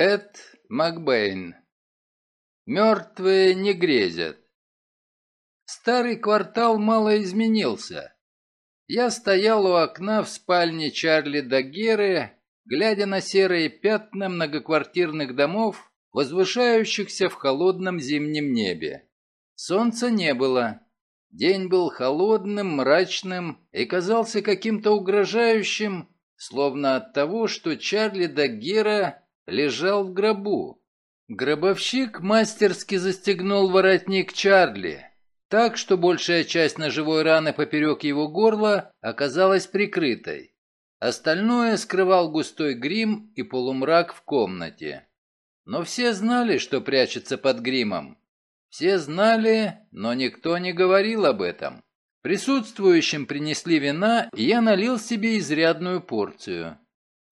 Эд Макбейн. Мертвые не грезят. Старый квартал мало изменился. Я стоял у окна в спальне Чарли Дагеры, глядя на серые пятна многоквартирных домов, возвышающихся в холодном зимнем небе. Солнца не было. День был холодным, мрачным и казался каким-то угрожающим, словно от того, что Чарли Даггера лежал в гробу. Гробовщик мастерски застегнул воротник Чарли, так что большая часть ножевой раны поперек его горла оказалась прикрытой. Остальное скрывал густой грим и полумрак в комнате. Но все знали, что прячется под гримом. Все знали, но никто не говорил об этом. Присутствующим принесли вина, и я налил себе изрядную порцию.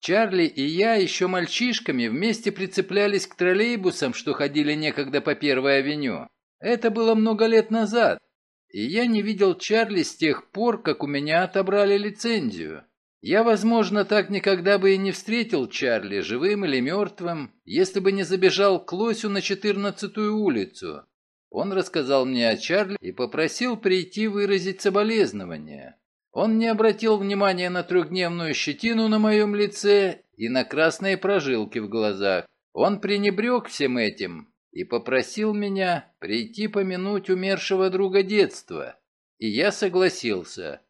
Чарли и я еще мальчишками вместе прицеплялись к троллейбусам, что ходили некогда по Первой авеню. Это было много лет назад, и я не видел Чарли с тех пор, как у меня отобрали лицензию. Я, возможно, так никогда бы и не встретил Чарли, живым или мертвым, если бы не забежал к Лосю на четырнадцатую улицу. Он рассказал мне о Чарли и попросил прийти выразить соболезнования. Он не обратил внимания на трехдневную щетину на моем лице и на красные прожилки в глазах. Он пренебрег всем этим и попросил меня прийти помянуть умершего друга детства. И я согласился.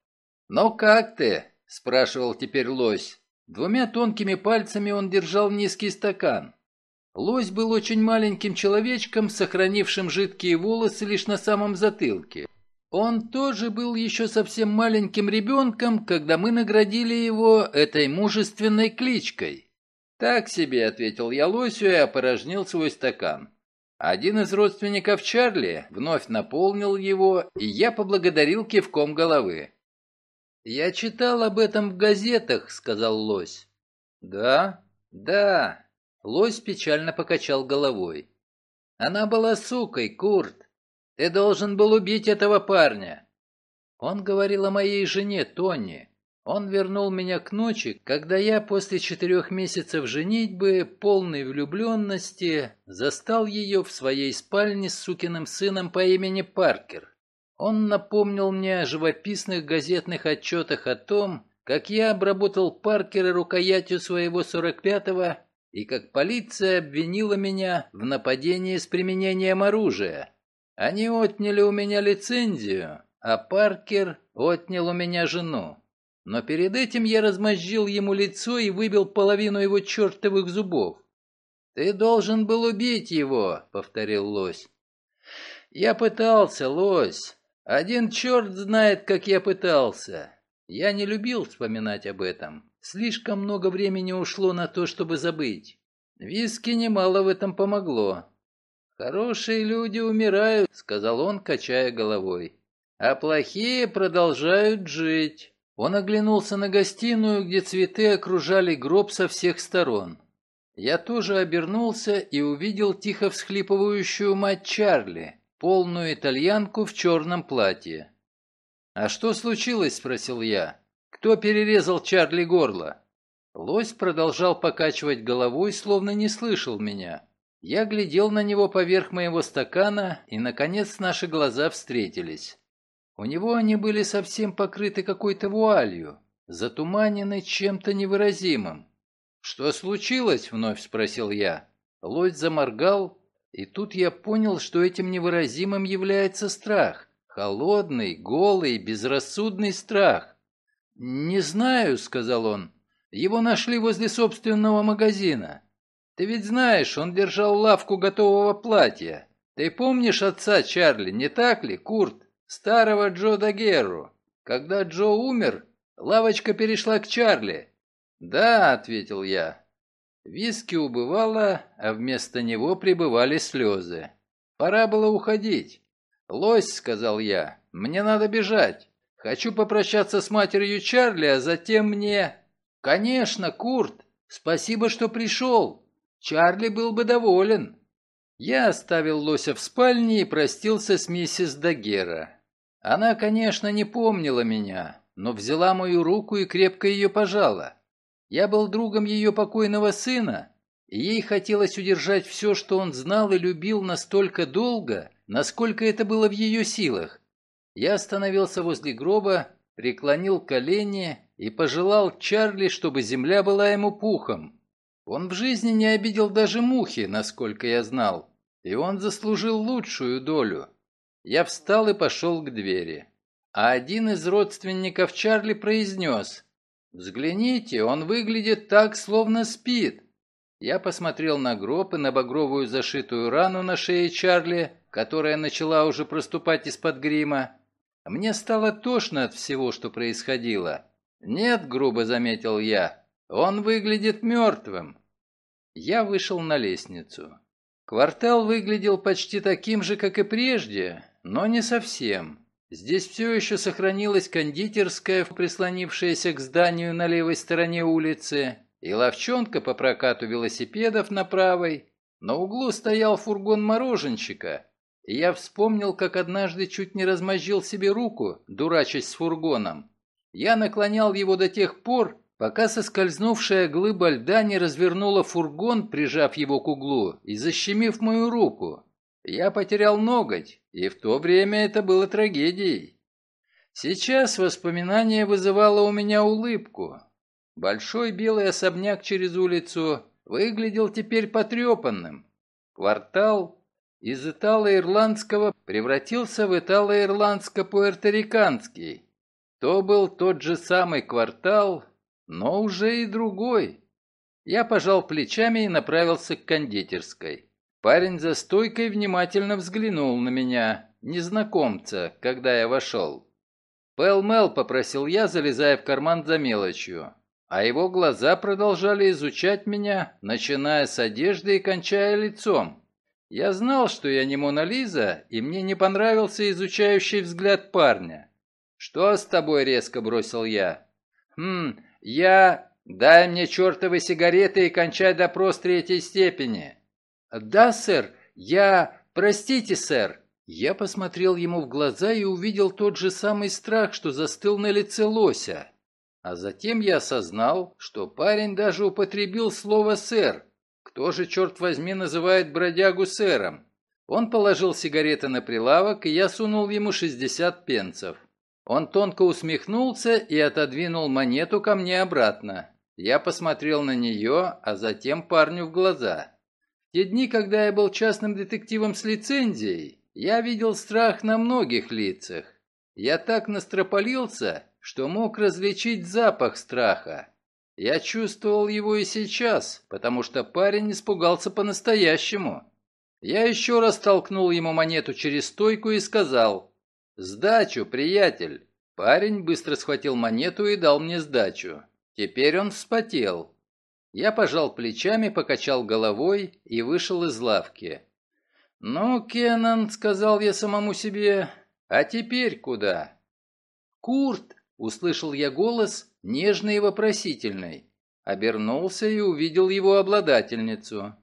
«Но как ты?» – спрашивал теперь лось. Двумя тонкими пальцами он держал низкий стакан. Лось был очень маленьким человечком, сохранившим жидкие волосы лишь на самом затылке. Он тоже был еще совсем маленьким ребенком, когда мы наградили его этой мужественной кличкой. «Так себе», — ответил я лосю и опорожнил свой стакан. Один из родственников Чарли вновь наполнил его, и я поблагодарил кивком головы. «Я читал об этом в газетах», — сказал лось. «Да? Да». Лось печально покачал головой. «Она была сукой, Курт. Ты должен был убить этого парня». Он говорил о моей жене, Тони. Он вернул меня к ночи, когда я после четырех месяцев женитьбы, полной влюбленности, застал ее в своей спальне с сукиным сыном по имени Паркер. Он напомнил мне о живописных газетных отчетах о том, как я обработал Паркера рукоятью своего 45-го и как полиция обвинила меня в нападении с применением оружия. Они отняли у меня лицензию, а Паркер отнял у меня жену. Но перед этим я размозжил ему лицо и выбил половину его чертовых зубов. «Ты должен был убить его», — повторил лось. «Я пытался, лось. Один черт знает, как я пытался. Я не любил вспоминать об этом. Слишком много времени ушло на то, чтобы забыть. Виски немало в этом помогло. «Хорошие люди умирают», — сказал он, качая головой. «А плохие продолжают жить». Он оглянулся на гостиную, где цветы окружали гроб со всех сторон. Я тоже обернулся и увидел тихо всхлипывающую мать Чарли, полную итальянку в черном платье. «А что случилось?» – спросил я. «Кто перерезал Чарли горло?» Лось продолжал покачивать головой, словно не слышал меня. Я глядел на него поверх моего стакана, и, наконец, наши глаза встретились. У него они были совсем покрыты какой-то вуалью, затуманены чем-то невыразимым. «Что случилось?» — вновь спросил я. Лось заморгал, и тут я понял, что этим невыразимым является страх. Холодный, голый, безрассудный страх. «Не знаю», — сказал он. «Его нашли возле собственного магазина. Ты ведь знаешь, он держал лавку готового платья. Ты помнишь отца Чарли, не так ли, Курт?» Старого Джо Дагеру. Когда Джо умер, лавочка перешла к Чарли. «Да», — ответил я. Виски убывало, а вместо него прибывали слезы. Пора было уходить. «Лось», — сказал я, — «мне надо бежать. Хочу попрощаться с матерью Чарли, а затем мне...» «Конечно, Курт. Спасибо, что пришел. Чарли был бы доволен». Я оставил Лося в спальне и простился с миссис Дагера. Она, конечно, не помнила меня, но взяла мою руку и крепко ее пожала. Я был другом ее покойного сына, и ей хотелось удержать все, что он знал и любил настолько долго, насколько это было в ее силах. Я остановился возле гроба, преклонил колени и пожелал Чарли, чтобы земля была ему пухом. Он в жизни не обидел даже мухи, насколько я знал, и он заслужил лучшую долю. Я встал и пошел к двери. А один из родственников Чарли произнес, «Взгляните, он выглядит так, словно спит». Я посмотрел на гроб и на багровую зашитую рану на шее Чарли, которая начала уже проступать из-под грима. Мне стало тошно от всего, что происходило. «Нет», — грубо заметил я, — «он выглядит мертвым». Я вышел на лестницу. Квартал выглядел почти таким же, как и прежде, но не совсем. Здесь все еще сохранилась кондитерская, прислонившаяся к зданию на левой стороне улицы, и ловчонка по прокату велосипедов на правой. На углу стоял фургон мороженщика, и я вспомнил, как однажды чуть не размозжил себе руку, дурачась с фургоном. Я наклонял его до тех пор, пока соскользнувшая глыба льда не развернула фургон, прижав его к углу и защемив мою руку. Я потерял ноготь, и в то время это было трагедией. Сейчас воспоминание вызывало у меня улыбку. Большой белый особняк через улицу выглядел теперь потрепанным. Квартал из итало-ирландского превратился в итало-ирландско-пуэрториканский. То был тот же самый квартал, но уже и другой. Я пожал плечами и направился к кондитерской. Парень за стойкой внимательно взглянул на меня, незнакомца, когда я вошел. «Пэл-мэл», — попросил я, залезая в карман за мелочью. А его глаза продолжали изучать меня, начиная с одежды и кончая лицом. Я знал, что я не Мона Лиза, и мне не понравился изучающий взгляд парня. «Что с тобой?» — резко бросил я. «Хм, я... Дай мне чертовы сигареты и кончай допрос третьей степени». «Да, сэр, я... Простите, сэр». Я посмотрел ему в глаза и увидел тот же самый страх, что застыл на лице лося. А затем я осознал, что парень даже употребил слово «сэр». Кто же, черт возьми, называет бродягу сэром? Он положил сигареты на прилавок, и я сунул ему 60 пенсов. Он тонко усмехнулся и отодвинул монету ко мне обратно. Я посмотрел на нее, а затем парню в глаза. Те дни, когда я был частным детективом с лицензией, я видел страх на многих лицах. Я так настропалился, что мог различить запах страха. Я чувствовал его и сейчас, потому что парень испугался по-настоящему. Я еще раз толкнул ему монету через стойку и сказал «Сдачу, приятель!» Парень быстро схватил монету и дал мне сдачу. Теперь он вспотел. Я пожал плечами, покачал головой и вышел из лавки. «Ну, Кеннон», — сказал я самому себе, — «а теперь куда?» «Курт!» — услышал я голос, нежный и вопросительный. Обернулся и увидел его обладательницу.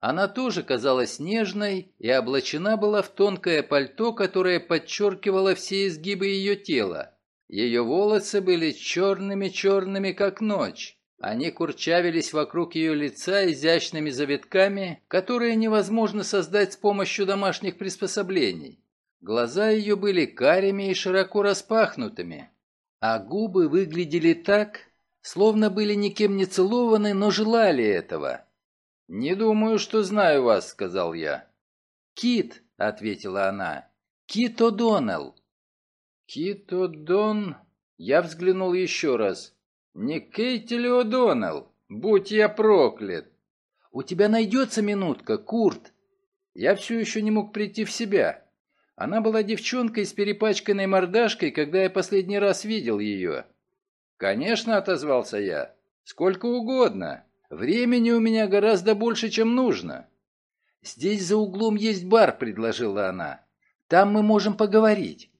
Она тоже казалась нежной и облачена была в тонкое пальто, которое подчеркивало все изгибы ее тела. Ее волосы были черными-черными, как ночь. Они курчавились вокруг ее лица изящными завитками, которые невозможно создать с помощью домашних приспособлений. Глаза ее были карими и широко распахнутыми, а губы выглядели так, словно были никем не целованы, но желали этого. «Не думаю, что знаю вас», — сказал я. «Кит», — ответила она, — «Кит О'Доннелл». «Кит О'Дон...» Я взглянул еще раз. «Не Кейти ли О'Доннелл? Будь я проклят!» «У тебя найдется минутка, Курт?» Я все еще не мог прийти в себя. Она была девчонкой с перепачканной мордашкой, когда я последний раз видел ее. «Конечно», — отозвался я. «Сколько угодно. Времени у меня гораздо больше, чем нужно». «Здесь за углом есть бар», — предложила она. «Там мы можем поговорить».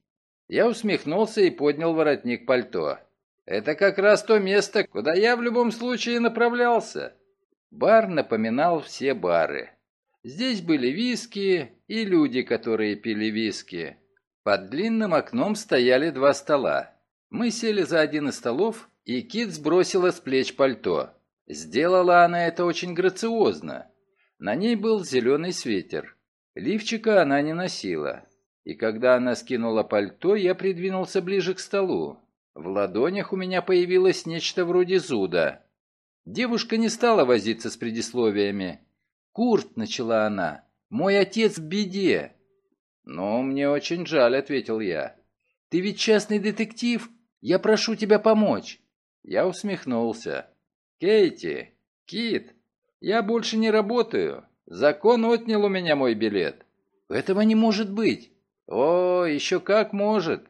Я усмехнулся и поднял воротник пальто. Это как раз то место, куда я в любом случае направлялся. Бар напоминал все бары. Здесь были виски и люди, которые пили виски. Под длинным окном стояли два стола. Мы сели за один из столов, и Кит сбросила с плеч пальто. Сделала она это очень грациозно. На ней был зеленый свитер. Лифчика она не носила. И когда она скинула пальто, я придвинулся ближе к столу. В ладонях у меня появилось нечто вроде зуда. Девушка не стала возиться с предисловиями. «Курт», — начала она, — «мой отец в беде». «Ну, мне очень жаль», — ответил я. «Ты ведь частный детектив? Я прошу тебя помочь». Я усмехнулся. «Кейти, Кит, я больше не работаю. Закон отнял у меня мой билет». «Этого не может быть». «О, еще как может».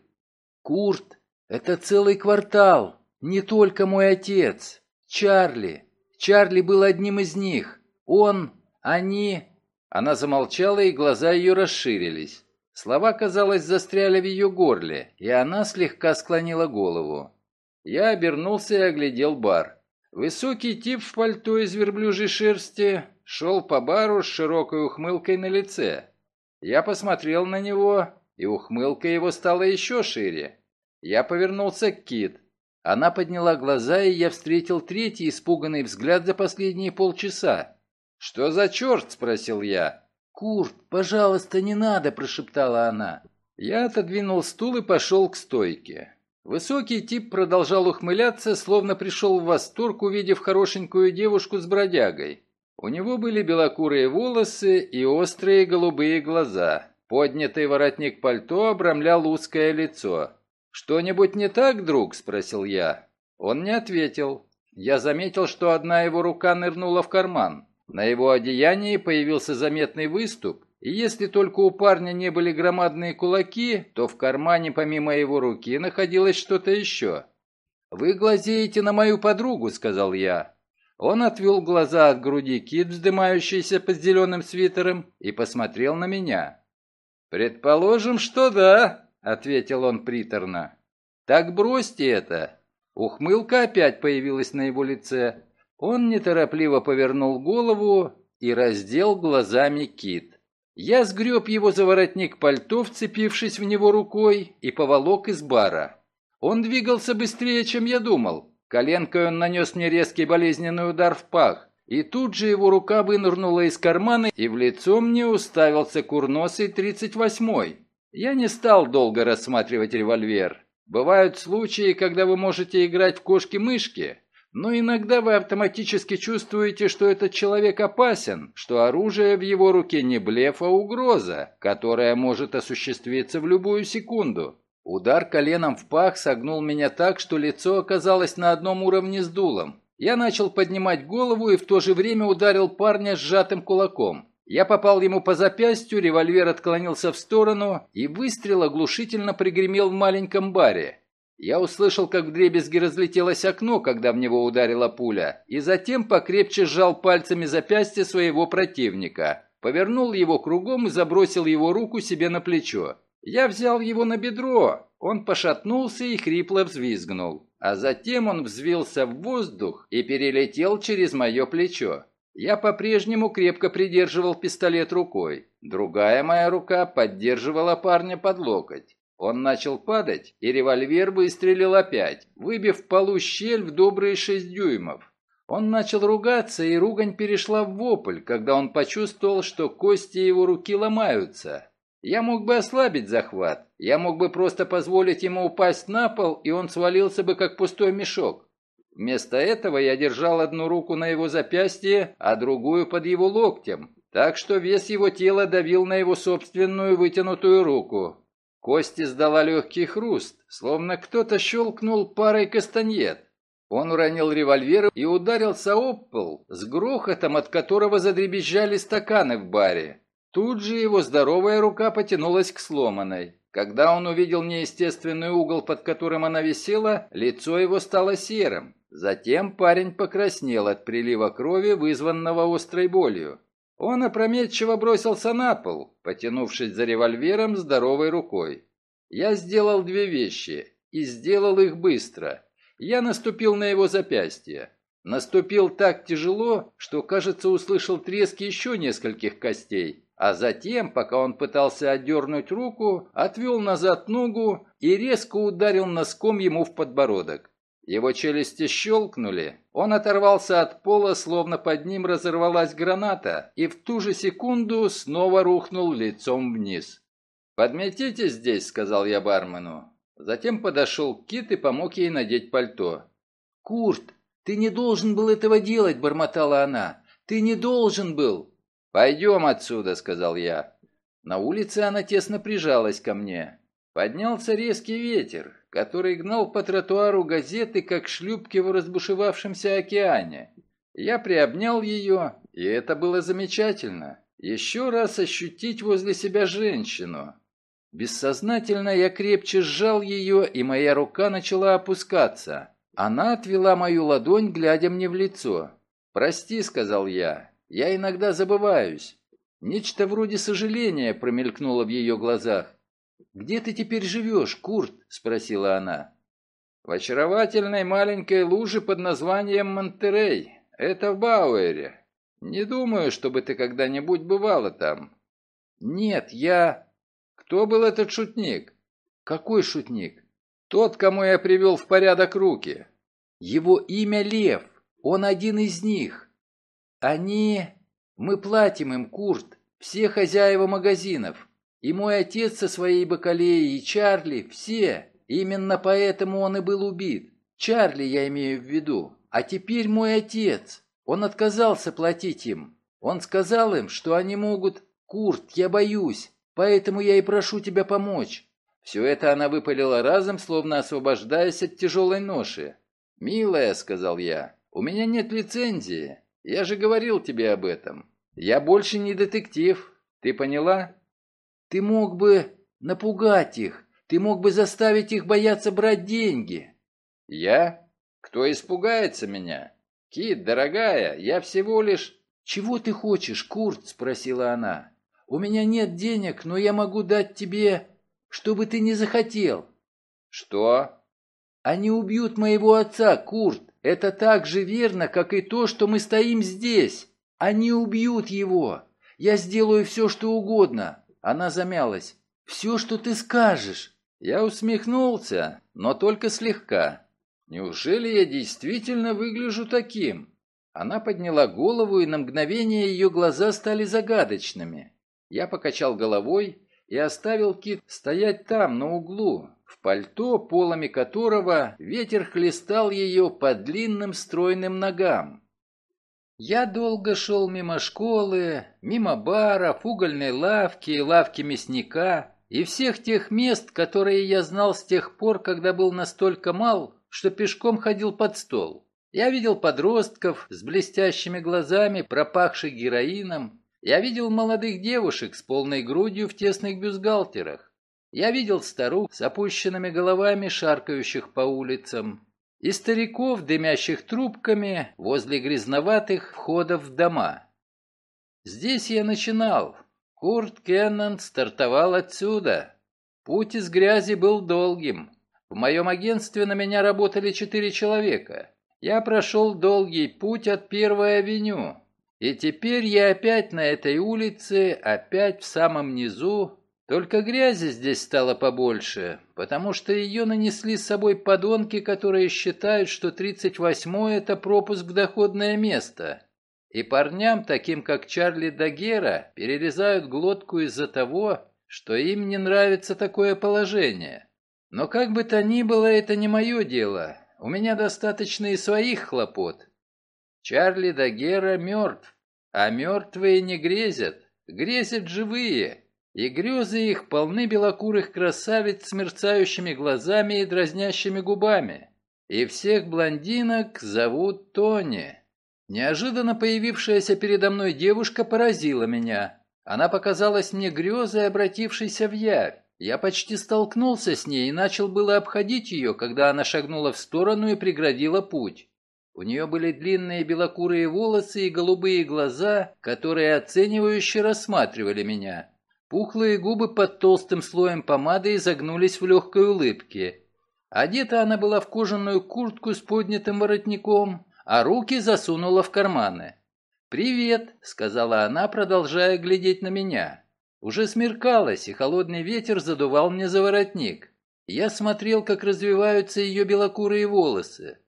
«Курт, это целый квартал, не только мой отец. Чарли. Чарли был одним из них. Он, они... Она замолчала, и глаза ее расширились. Слова, казалось, застряли в ее горле, и она слегка склонила голову. Я обернулся и оглядел бар. Высокий тип в пальто из верблюжьей шерсти шел по бару с широкой ухмылкой на лице. Я посмотрел на него, и ухмылка его стала еще шире. Я повернулся к Кит. Она подняла глаза, и я встретил третий испуганный взгляд за последние полчаса. «Что за черт?» — спросил я. «Курт, пожалуйста, не надо!» — прошептала она. Я отодвинул стул и пошел к стойке. Высокий тип продолжал ухмыляться, словно пришел в восторг, увидев хорошенькую девушку с бродягой. У него были белокурые волосы и острые голубые глаза. Поднятый воротник пальто обрамлял узкое лицо. «Что-нибудь не так, друг?» – спросил я. Он не ответил. Я заметил, что одна его рука нырнула в карман. На его одеянии появился заметный выступ, и если только у парня не были громадные кулаки, то в кармане помимо его руки находилось что-то еще. «Вы глазеете на мою подругу», — сказал я. Он отвел глаза от груди кит, вздымающейся под зеленым свитером, и посмотрел на меня. «Предположим, что да», ответил он приторно. Так бросьте это. Ухмылка опять появилась на его лице. Он неторопливо повернул голову и раздел глазами кит. Я сгреб его за воротник пальто, вцепившись в него рукой, и поволок из бара. Он двигался быстрее, чем я думал. Коленкой он нанес мне резкий болезненный удар в пах, и тут же его рука вынырнула из кармана, и в лицо мне уставился курносый тридцать восьмой. Я не стал долго рассматривать револьвер. Бывают случаи, когда вы можете играть в кошки-мышки, но иногда вы автоматически чувствуете, что этот человек опасен, что оружие в его руке не блеф, а угроза, которая может осуществиться в любую секунду. Удар коленом в пах согнул меня так, что лицо оказалось на одном уровне с дулом. Я начал поднимать голову и в то же время ударил парня сжатым кулаком. Я попал ему по запястью, револьвер отклонился в сторону, и выстрел оглушительно пригремел в маленьком баре. Я услышал, как в дребезги разлетелось окно, когда в него ударила пуля, и затем покрепче сжал пальцами запястье своего противника, повернул его кругом и забросил его руку себе на плечо. Я взял его на бедро, он пошатнулся и хрипло взвизгнул, а затем он взвился в воздух и перелетел через мое плечо. Я по-прежнему крепко придерживал пистолет рукой. Другая моя рука поддерживала парня под локоть. Он начал падать, и револьвер выстрелил опять, выбив полу щель в добрые шесть дюймов. Он начал ругаться, и ругань перешла в вопль, когда он почувствовал, что кости его руки ломаются. Я мог бы ослабить захват, я мог бы просто позволить ему упасть на пол, и он свалился бы, как пустой мешок. Вместо этого я держал одну руку на его запястье, а другую под его локтем, так что вес его тела давил на его собственную вытянутую руку. Кости сдала легкий хруст, словно кто-то щелкнул парой кастаньет. Он уронил револьвер и ударился об пол, с грохотом, от которого задребезжали стаканы в баре. Тут же его здоровая рука потянулась к сломанной. Когда он увидел неестественный угол, под которым она висела, лицо его стало серым. Затем парень покраснел от прилива крови, вызванного острой болью. Он опрометчиво бросился на пол, потянувшись за револьвером здоровой рукой. Я сделал две вещи, и сделал их быстро. Я наступил на его запястье. Наступил так тяжело, что, кажется, услышал треск еще нескольких костей, а затем, пока он пытался отдернуть руку, отвел назад ногу и резко ударил носком ему в подбородок. Его челюсти щелкнули, он оторвался от пола, словно под ним разорвалась граната, и в ту же секунду снова рухнул лицом вниз. «Подметите здесь», — сказал я бармену. Затем подошел Кит и помог ей надеть пальто. «Курт, ты не должен был этого делать», — бормотала она. «Ты не должен был». «Пойдем отсюда», — сказал я. На улице она тесно прижалась ко мне. Поднялся резкий ветер, который гнал по тротуару газеты, как шлюпки в разбушевавшемся океане. Я приобнял ее, и это было замечательно. Еще раз ощутить возле себя женщину. Бессознательно я крепче сжал ее, и моя рука начала опускаться. Она отвела мою ладонь, глядя мне в лицо. «Прости», — сказал я, — «я иногда забываюсь». Нечто вроде сожаления промелькнуло в ее глазах. «Где ты теперь живешь, Курт?» — спросила она. «В очаровательной маленькой луже под названием Монтерей. Это в Бауэре. Не думаю, чтобы ты когда-нибудь бывала там». «Нет, я...» «Кто был этот шутник?» «Какой шутник?» «Тот, кому я привел в порядок руки». «Его имя Лев. Он один из них. Они... Мы платим им, Курт, все хозяева магазинов. И мой отец со своей бакалеей, и Чарли, все. Именно поэтому он и был убит. Чарли я имею в виду. А теперь мой отец. Он отказался платить им. Он сказал им, что они могут... Курт, я боюсь, поэтому я и прошу тебя помочь. Все это она выпалила разом, словно освобождаясь от тяжелой ноши. «Милая», — сказал я, — «у меня нет лицензии. Я же говорил тебе об этом. Я больше не детектив. Ты поняла?» Ты мог бы напугать их, ты мог бы заставить их бояться брать деньги. Я? Кто испугается меня? Кит, дорогая, я всего лишь... Чего ты хочешь, Курт? Спросила она. У меня нет денег, но я могу дать тебе, чтобы ты не захотел. Что? Они убьют моего отца, Курт. Это так же верно, как и то, что мы стоим здесь. Они убьют его. Я сделаю все, что угодно. Она замялась. «Все, что ты скажешь». Я усмехнулся, но только слегка. «Неужели я действительно выгляжу таким?» Она подняла голову, и на мгновение ее глаза стали загадочными. Я покачал головой и оставил Кит стоять там, на углу, в пальто, полами которого ветер хлестал ее по длинным стройным ногам. Я долго шел мимо школы, мимо баров, угольной лавки, лавки мясника и всех тех мест, которые я знал с тех пор, когда был настолько мал, что пешком ходил под стол. Я видел подростков с блестящими глазами, пропахших героином. Я видел молодых девушек с полной грудью в тесных бюстгальтерах. Я видел старух с опущенными головами, шаркающих по улицам и стариков, дымящих трубками возле грязноватых входов в дома. Здесь я начинал. Курт Кеннон стартовал отсюда. Путь из грязи был долгим. В моем агентстве на меня работали четыре человека. Я прошел долгий путь от Первой авеню. И теперь я опять на этой улице, опять в самом низу, только грязи здесь стало побольше, потому что ее нанесли с собой подонки, которые считают, что 38-й – это пропуск в доходное место. И парням, таким как Чарли Дагера, перерезают глотку из-за того, что им не нравится такое положение. Но как бы то ни было, это не мое дело. У меня достаточно и своих хлопот. Чарли Дагера мертв, а мертвые не грезят, грезят живые и грезы их полны белокурых красавиц с мерцающими глазами и дразнящими губами. И всех блондинок зовут Тони. Неожиданно появившаяся передо мной девушка поразила меня. Она показалась мне грезой, обратившейся в явь. Я почти столкнулся с ней и начал было обходить ее, когда она шагнула в сторону и преградила путь. У нее были длинные белокурые волосы и голубые глаза, которые оценивающе рассматривали меня. Пухлые губы под толстым слоем помады изогнулись в легкой улыбке. Одета она была в кожаную куртку с поднятым воротником, а руки засунула в карманы. «Привет», — сказала она, продолжая глядеть на меня. Уже смеркалось, и холодный ветер задувал мне за воротник. Я смотрел, как развиваются ее белокурые волосы.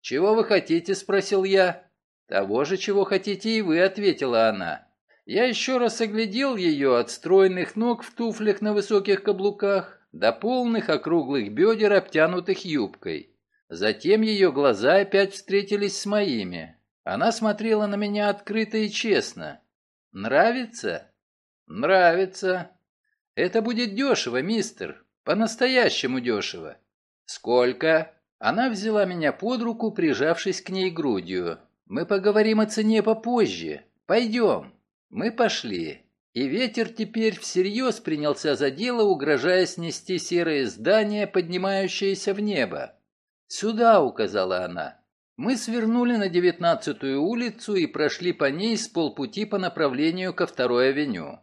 «Чего вы хотите?» — спросил я. «Того же, чего хотите и вы», — ответила она. Я еще раз оглядел ее от стройных ног в туфлях на высоких каблуках до полных округлых бедер, обтянутых юбкой. Затем ее глаза опять встретились с моими. Она смотрела на меня открыто и честно. «Нравится?» «Нравится». «Это будет дешево, мистер. По-настоящему дешево». «Сколько?» Она взяла меня под руку, прижавшись к ней грудью. «Мы поговорим о цене попозже. Пойдем». Мы пошли. И ветер теперь всерьез принялся за дело, угрожая снести серое здание, поднимающееся в небо. «Сюда», — указала она. Мы свернули на девятнадцатую улицу и прошли по ней с полпути по направлению ко второй авеню.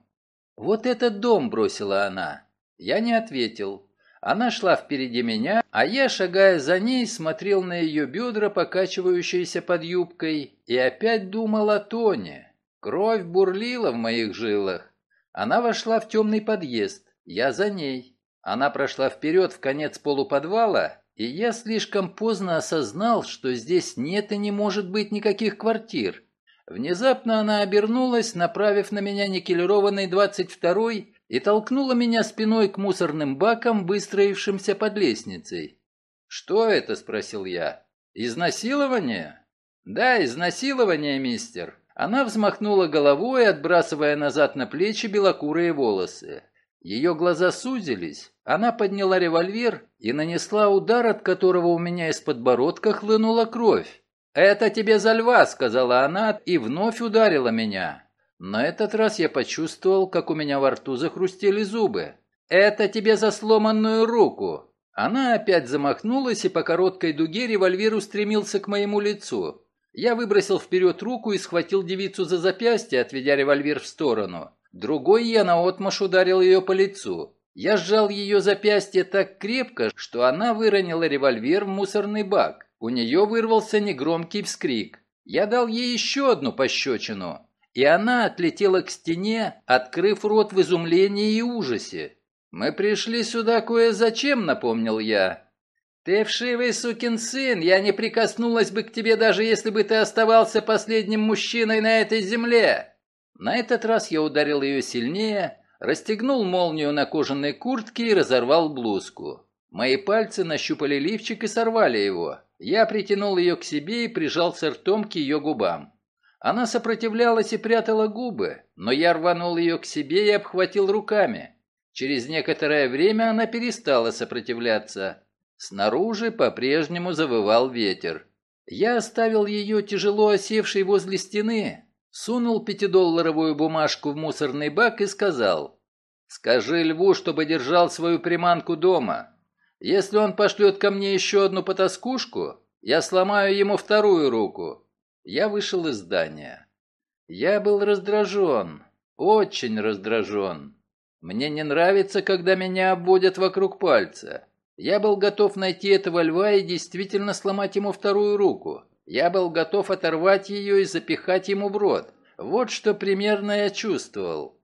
«Вот этот дом», — бросила она. Я не ответил. Она шла впереди меня, а я, шагая за ней, смотрел на ее бедра, покачивающиеся под юбкой, и опять думал о Тоне. Кровь бурлила в моих жилах. Она вошла в темный подъезд, я за ней. Она прошла вперед в конец полуподвала, и я слишком поздно осознал, что здесь нет и не может быть никаких квартир. Внезапно она обернулась, направив на меня никелированный двадцать второй, и толкнула меня спиной к мусорным бакам, выстроившимся под лестницей. «Что это?» — спросил я. «Изнасилование?» «Да, изнасилование, мистер». Она взмахнула головой, отбрасывая назад на плечи белокурые волосы. Ее глаза сузились, она подняла револьвер и нанесла удар, от которого у меня из подбородка хлынула кровь. «Это тебе за льва», — сказала она и вновь ударила меня. На этот раз я почувствовал, как у меня во рту захрустели зубы. «Это тебе за сломанную руку». Она опять замахнулась, и по короткой дуге револьвер устремился к моему лицу. Я выбросил вперед руку и схватил девицу за запястье, отведя револьвер в сторону. Другой я наотмашь ударил ее по лицу. Я сжал ее запястье так крепко, что она выронила револьвер в мусорный бак. У нее вырвался негромкий вскрик. Я дал ей еще одну пощечину, и она отлетела к стене, открыв рот в изумлении и ужасе. «Мы пришли сюда кое-зачем», — напомнил я. «Ты вшивый сукин сын, я не прикоснулась бы к тебе, даже если бы ты оставался последним мужчиной на этой земле!» На этот раз я ударил ее сильнее, расстегнул молнию на кожаной куртке и разорвал блузку. Мои пальцы нащупали лифчик и сорвали его. Я притянул ее к себе и прижался ртом к ее губам. Она сопротивлялась и прятала губы, но я рванул ее к себе и обхватил руками. Через некоторое время она перестала сопротивляться. Снаружи по-прежнему завывал ветер. Я оставил ее тяжело осевшей возле стены, сунул пятидолларовую бумажку в мусорный бак и сказал, «Скажи льву, чтобы держал свою приманку дома. Если он пошлет ко мне еще одну потаскушку, я сломаю ему вторую руку». Я вышел из здания. Я был раздражен, очень раздражен. Мне не нравится, когда меня обводят вокруг пальца. Я был готов найти этого льва и действительно сломать ему вторую руку. Я был готов оторвать ее и запихать ему в рот. Вот что примерно я чувствовал.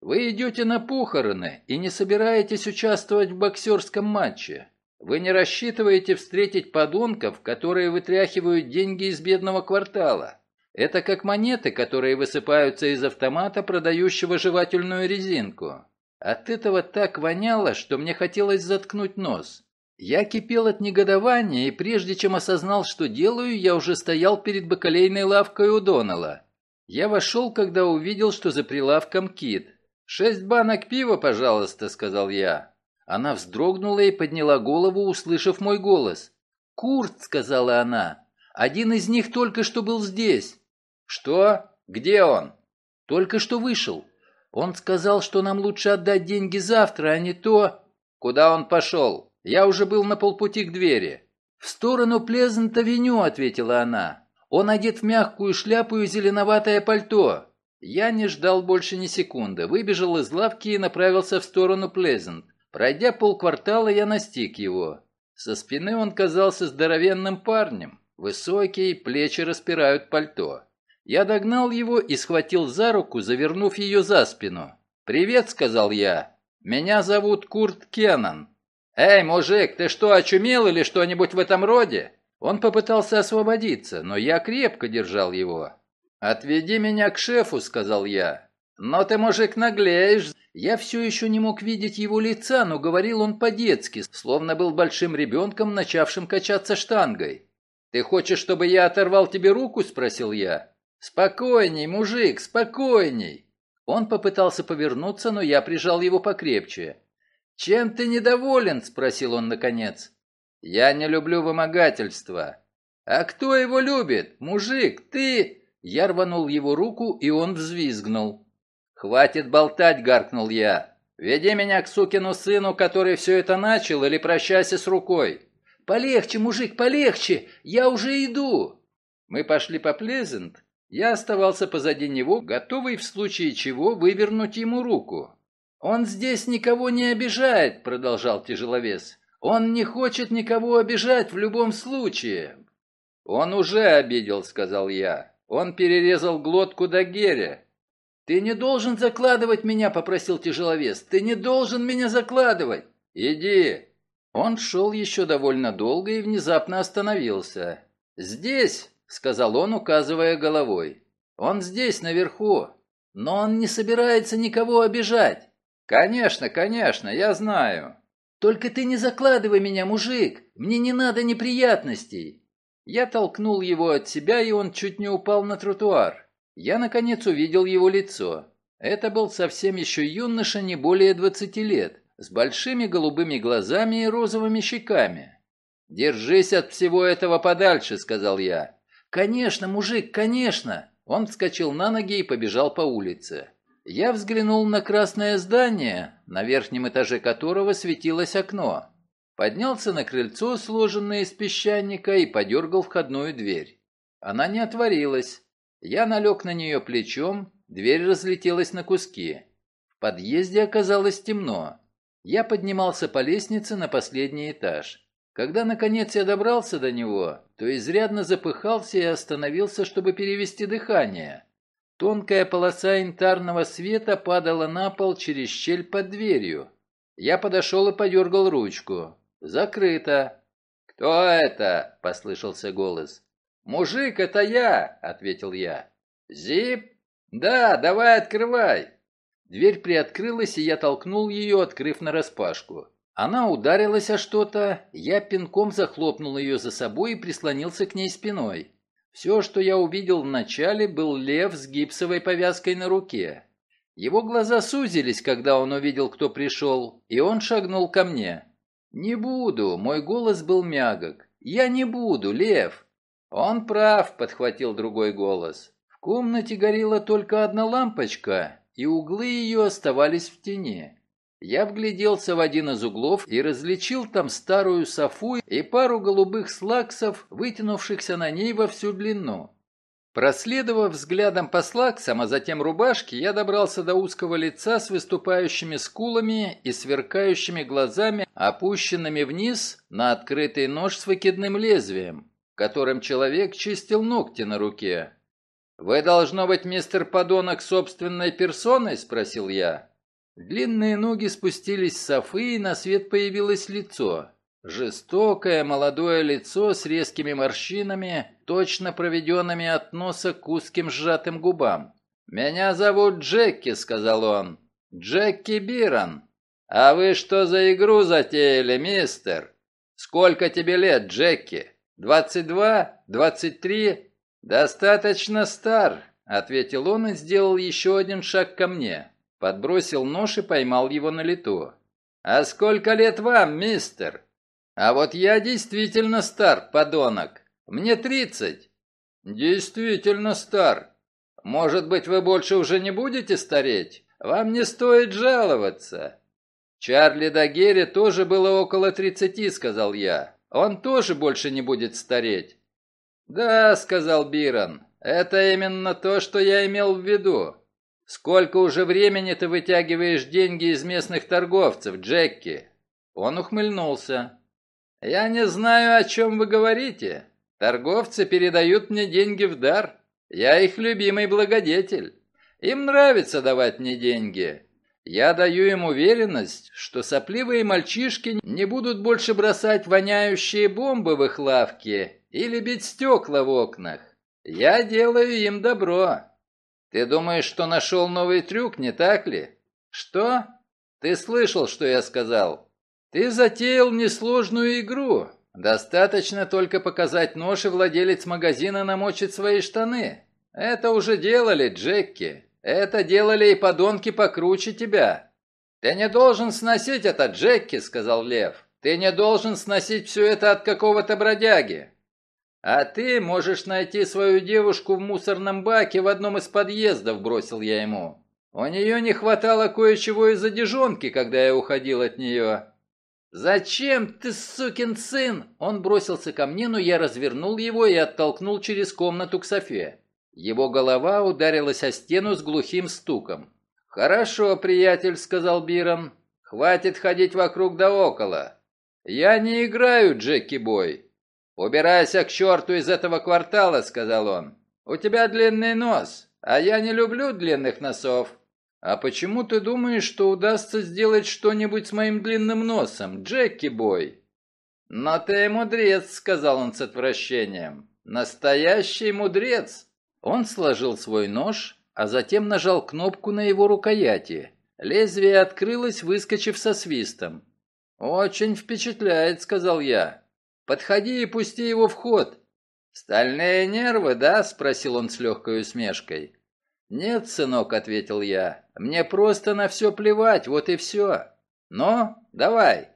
Вы идете на похороны и не собираетесь участвовать в боксерском матче. Вы не рассчитываете встретить подонков, которые вытряхивают деньги из бедного квартала. Это как монеты, которые высыпаются из автомата, продающего жевательную резинку. От этого так воняло, что мне хотелось заткнуть нос. Я кипел от негодования, и прежде чем осознал, что делаю, я уже стоял перед бакалейной лавкой у Донала. Я вошел, когда увидел, что за прилавком кит. «Шесть банок пива, пожалуйста», — сказал я. Она вздрогнула и подняла голову, услышав мой голос. «Курт», — сказала она, — «один из них только что был здесь». «Что? Где он?» «Только что вышел. Он сказал, что нам лучше отдать деньги завтра, а не то...» «Куда он пошел?» Я уже был на полпути к двери. «В сторону Плезант-авеню», — ответила она. «Он одет в мягкую шляпу и зеленоватое пальто». Я не ждал больше ни секунды, выбежал из лавки и направился в сторону Плезант. Пройдя полквартала, я настиг его. Со спины он казался здоровенным парнем. Высокий, плечи распирают пальто. Я догнал его и схватил за руку, завернув ее за спину. «Привет», — сказал я. «Меня зовут Курт Кеннон. «Эй, мужик, ты что, очумел или что-нибудь в этом роде?» Он попытался освободиться, но я крепко держал его. «Отведи меня к шефу», — сказал я. «Но ты, мужик, наглеешь». Я все еще не мог видеть его лица, но говорил он по-детски, словно был большим ребенком, начавшим качаться штангой. «Ты хочешь, чтобы я оторвал тебе руку?» — спросил я. «Спокойней, мужик, спокойней!» Он попытался повернуться, но я прижал его покрепче. «Чем ты недоволен?» — спросил он наконец. «Я не люблю вымогательства». «А кто его любит? Мужик, ты...» Я рванул его руку, и он взвизгнул. «Хватит болтать!» — гаркнул я. «Веди меня к сукину сыну, который все это начал, или прощайся с рукой». «Полегче, мужик, полегче! Я уже иду!» Мы пошли по Плезент. Я оставался позади него, готовый в случае чего вывернуть ему руку. «Он здесь никого не обижает», — продолжал тяжеловес. «Он не хочет никого обижать в любом случае». «Он уже обидел», — сказал я. «Он перерезал глотку до Геря». «Ты не должен закладывать меня», — попросил тяжеловес. «Ты не должен меня закладывать». «Иди». Он шел еще довольно долго и внезапно остановился. «Здесь», — сказал он, указывая головой. «Он здесь, наверху. Но он не собирается никого обижать». «Конечно, конечно, я знаю». «Только ты не закладывай меня, мужик. Мне не надо неприятностей». Я толкнул его от себя, и он чуть не упал на тротуар. Я, наконец, увидел его лицо. Это был совсем еще юноша, не более двадцати лет, с большими голубыми глазами и розовыми щеками. «Держись от всего этого подальше», — сказал я. «Конечно, мужик, конечно!» Он вскочил на ноги и побежал по улице. Я взглянул на красное здание, на верхнем этаже которого светилось окно. Поднялся на крыльцо, сложенное из песчаника, и подергал входную дверь. Она не отворилась. Я налег на нее плечом, дверь разлетелась на куски. В подъезде оказалось темно. Я поднимался по лестнице на последний этаж. Когда, наконец, я добрался до него, то изрядно запыхался и остановился, чтобы перевести дыхание. Тонкая полоса янтарного света падала на пол через щель под дверью. Я подошел и подергал ручку. «Закрыто». «Кто это?» — послышался голос. «Мужик, это я!» — ответил я. «Зип?» «Да, давай открывай!» Дверь приоткрылась, и я толкнул ее, открыв нараспашку. Она ударилась о что-то, я пинком захлопнул ее за собой и прислонился к ней спиной. Все, что я увидел вначале, был лев с гипсовой повязкой на руке. Его глаза сузились, когда он увидел, кто пришел, и он шагнул ко мне. «Не буду», — мой голос был мягок. «Я не буду, лев». «Он прав», — подхватил другой голос. В комнате горела только одна лампочка, и углы ее оставались в тени. Я вгляделся в один из углов и различил там старую софу и пару голубых слаксов, вытянувшихся на ней во всю длину. Проследовав взглядом по слаксам, а затем рубашке, я добрался до узкого лица с выступающими скулами и сверкающими глазами, опущенными вниз на открытый нож с выкидным лезвием которым человек чистил ногти на руке. «Вы, должно быть, мистер Подонок собственной персоной?» – спросил я. Длинные ноги спустились с софы, и на свет появилось лицо. Жестокое молодое лицо с резкими морщинами, точно проведенными от носа к узким сжатым губам. «Меня зовут Джеки», — сказал он. «Джеки Бирон. А вы что за игру затеяли, мистер? Сколько тебе лет, Джеки?» «Двадцать два? Двадцать три?» «Достаточно стар», — ответил он и сделал еще один шаг ко мне. Подбросил нож и поймал его на лету. «А сколько лет вам, мистер?» «А вот я действительно стар, подонок. Мне тридцать». «Действительно стар. Может быть, вы больше уже не будете стареть? Вам не стоит жаловаться». «Чарли Дагере тоже было около тридцати», — сказал я. Он тоже больше не будет стареть». «Да», — сказал Бирон, — «это именно то, что я имел в виду. Сколько уже времени ты вытягиваешь деньги из местных торговцев, Джекки?» Он ухмыльнулся. «Я не знаю, о чем вы говорите. Торговцы передают мне деньги в дар. Я их любимый благодетель. Им нравится давать мне деньги. Я даю им уверенность, что сопливые мальчишки не будут больше бросать воняющие бомбы в их лавке или бить стекла в окнах. Я делаю им добро. Ты думаешь, что нашел новый трюк, не так ли? Что? Ты слышал, что я сказал? Ты затеял несложную игру. Достаточно только показать нож, и владелец магазина намочит свои штаны. Это уже делали, Джекки. Это делали и подонки покруче тебя. Ты не должен сносить это, Джекки, сказал Лев. Ты не должен сносить все это от какого-то бродяги. А ты можешь найти свою девушку в мусорном баке в одном из подъездов, бросил я ему. У нее не хватало кое-чего из одежонки, когда я уходил от нее. «Зачем ты, сукин сын?» Он бросился ко мне, но я развернул его и оттолкнул через комнату к Софе. Его голова ударилась о стену с глухим стуком. «Хорошо, приятель», — сказал Бирон. «Хватит ходить вокруг да около. Я не играю, Джеки Бой». «Убирайся к черту из этого квартала», — сказал он. «У тебя длинный нос, а я не люблю длинных носов». «А почему ты думаешь, что удастся сделать что-нибудь с моим длинным носом, Джеки Бой?» «Но ты мудрец», — сказал он с отвращением. «Настоящий мудрец». Он сложил свой нож, а затем нажал кнопку на его рукояти. Лезвие открылось, выскочив со свистом. «Очень впечатляет», — сказал я. «Подходи и пусти его в ход». «Стальные нервы, да?» — спросил он с легкой усмешкой. «Нет, сынок», — ответил я. «Мне просто на все плевать, вот и все. Но, давай».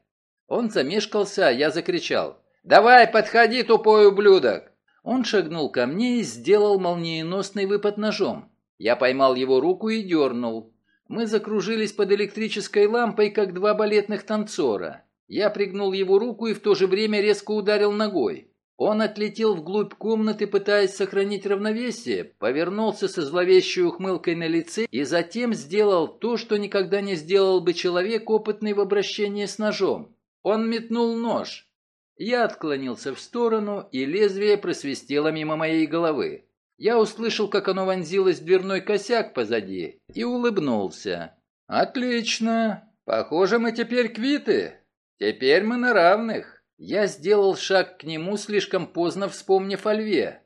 Он замешкался, а я закричал. «Давай, подходи, тупой ублюдок!» Он шагнул ко мне и сделал молниеносный выпад ножом. Я поймал его руку и дернул. Мы закружились под электрической лампой, как два балетных танцора. Я пригнул его руку и в то же время резко ударил ногой. Он отлетел вглубь комнаты, пытаясь сохранить равновесие, повернулся со зловещей ухмылкой на лице и затем сделал то, что никогда не сделал бы человек, опытный в обращении с ножом. Он метнул нож. Я отклонился в сторону, и лезвие просвистело мимо моей головы. Я услышал, как оно вонзилось в дверной косяк позади, и улыбнулся. «Отлично! Похоже, мы теперь квиты. Теперь мы на равных». Я сделал шаг к нему, слишком поздно вспомнив о льве.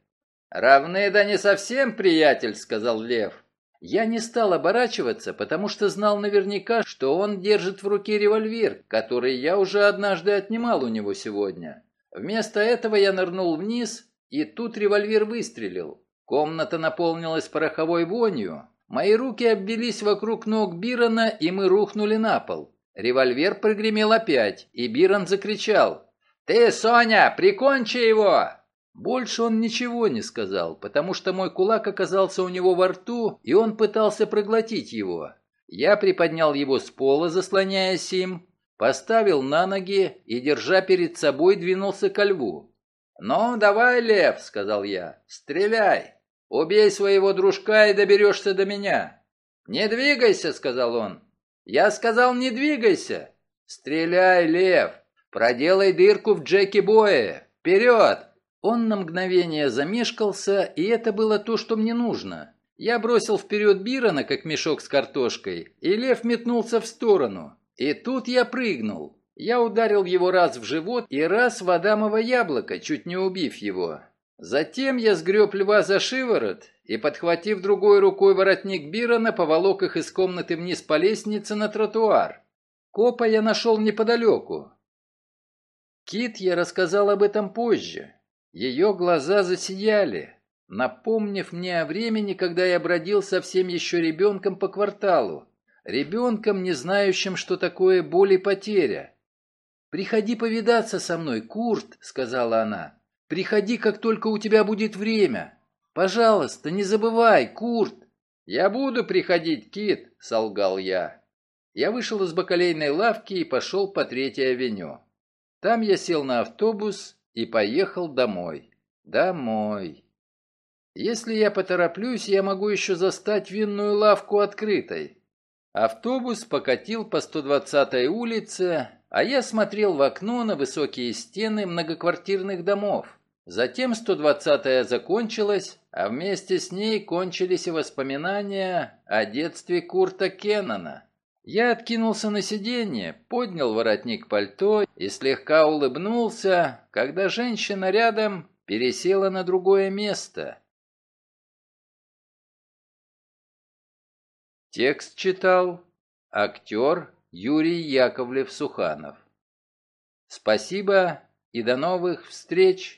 «Равны да не совсем, приятель», — сказал лев. Я не стал оборачиваться, потому что знал наверняка, что он держит в руке револьвер, который я уже однажды отнимал у него сегодня. Вместо этого я нырнул вниз, и тут револьвер выстрелил. Комната наполнилась пороховой вонью. Мои руки обвелись вокруг ног Бирона, и мы рухнули на пол. Револьвер прогремел опять, и Бирон закричал. «Ты, Соня, прикончи его!» Больше он ничего не сказал, потому что мой кулак оказался у него во рту, и он пытался проглотить его. Я приподнял его с пола, заслоняясь им, поставил на ноги и, держа перед собой, двинулся ко льву. «Ну, давай, лев», — сказал я, — «стреляй. Убей своего дружка и доберешься до меня». «Не двигайся», — сказал он. «Я сказал, не двигайся». «Стреляй, лев. Проделай дырку в Джеки Бое. Вперед!» Он на мгновение замешкался, и это было то, что мне нужно. Я бросил вперед Бирона, как мешок с картошкой, и лев метнулся в сторону. И тут я прыгнул. Я ударил его раз в живот и раз в адамово яблоко, чуть не убив его. Затем я сгреб льва за шиворот и, подхватив другой рукой воротник Бирона, поволок их из комнаты вниз по лестнице на тротуар. Копа я нашел неподалеку. Кит я рассказал об этом позже. Ее глаза засияли, напомнив мне о времени, когда я бродил совсем еще ребенком по кварталу. Ребенком, не знающим, что такое боль и потеря. «Приходи повидаться со мной, Курт», — сказала она. «Приходи, как только у тебя будет время. Пожалуйста, не забывай, Курт». «Я буду приходить, Кит», — солгал я. Я вышел из бакалейной лавки и пошел по Третьей авеню. Там я сел на автобус и поехал домой. Домой. Если я потороплюсь, я могу еще застать винную лавку открытой. Автобус покатил по 120-й улице, а я смотрел в окно на высокие стены многоквартирных домов. Затем 120-я закончилась, а вместе с ней кончились и воспоминания о детстве Курта Кеннона. Я откинулся на сиденье, поднял воротник пальто и слегка улыбнулся, когда женщина рядом пересела на другое место. Текст читал актер Юрий Яковлев-Суханов. Спасибо и до новых встреч!